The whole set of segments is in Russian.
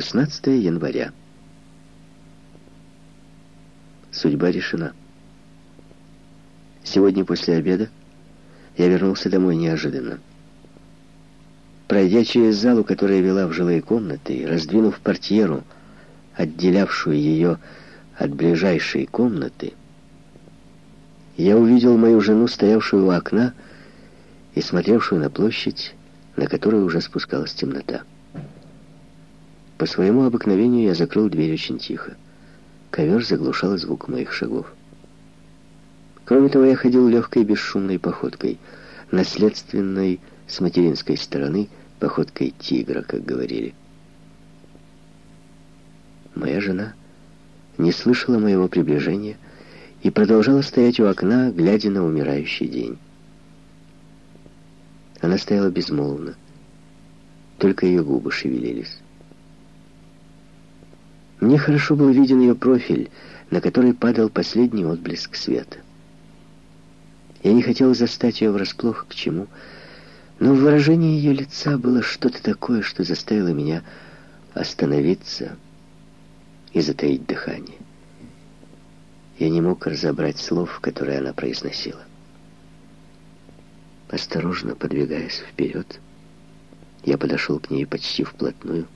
16 января. Судьба решена. Сегодня после обеда я вернулся домой неожиданно. Пройдя через залу, которая вела в жилые комнаты, и раздвинув портьеру, отделявшую ее от ближайшей комнаты, я увидел мою жену, стоявшую у окна и смотревшую на площадь, на которой уже спускалась темнота. По своему обыкновению я закрыл дверь очень тихо. Ковер заглушал звук моих шагов. Кроме того, я ходил легкой бесшумной походкой, наследственной с материнской стороны, походкой тигра, как говорили. Моя жена не слышала моего приближения и продолжала стоять у окна, глядя на умирающий день. Она стояла безмолвно, только ее губы шевелились. Мне хорошо был виден ее профиль, на который падал последний отблеск света. Я не хотел застать ее врасплох к чему, но в выражении ее лица было что-то такое, что заставило меня остановиться и затаить дыхание. Я не мог разобрать слов, которые она произносила. Осторожно подвигаясь вперед, я подошел к ней почти вплотную,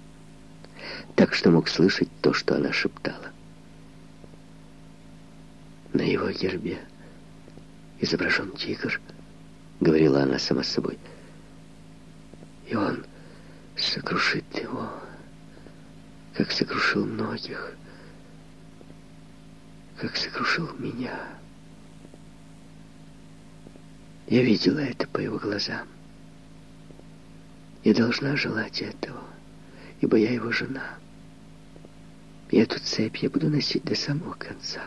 так что мог слышать то, что она шептала. На его гербе изображен тигр, говорила она сама собой. И он сокрушит его, как сокрушил многих, как сокрушил меня. Я видела это по его глазам. Я должна желать этого ибо я его жена. И эту цепь я буду носить до самого конца.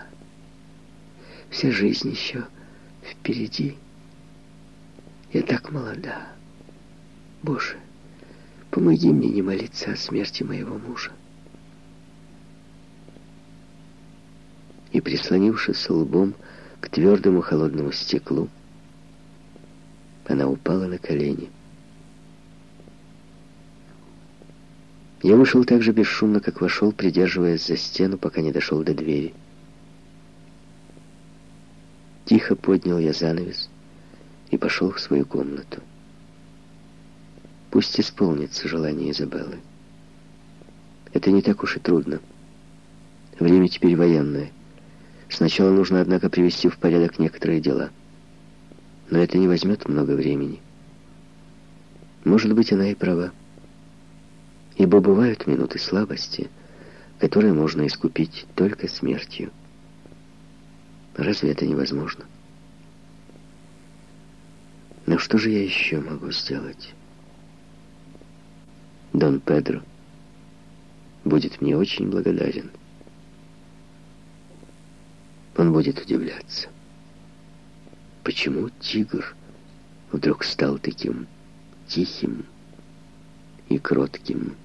Вся жизнь еще впереди. Я так молода. Боже, помоги мне не молиться о смерти моего мужа. И, прислонившись лбом к твердому холодному стеклу, она упала на колени. Я вышел так же бесшумно, как вошел, придерживаясь за стену, пока не дошел до двери. Тихо поднял я занавес и пошел в свою комнату. Пусть исполнится желание Изабеллы. Это не так уж и трудно. Время теперь военное. Сначала нужно, однако, привести в порядок некоторые дела. Но это не возьмет много времени. Может быть, она и права. Ибо бывают минуты слабости, которые можно искупить только смертью. Разве это невозможно? Но что же я еще могу сделать? Дон Педро будет мне очень благодарен. Он будет удивляться. Почему тигр вдруг стал таким тихим и кротким?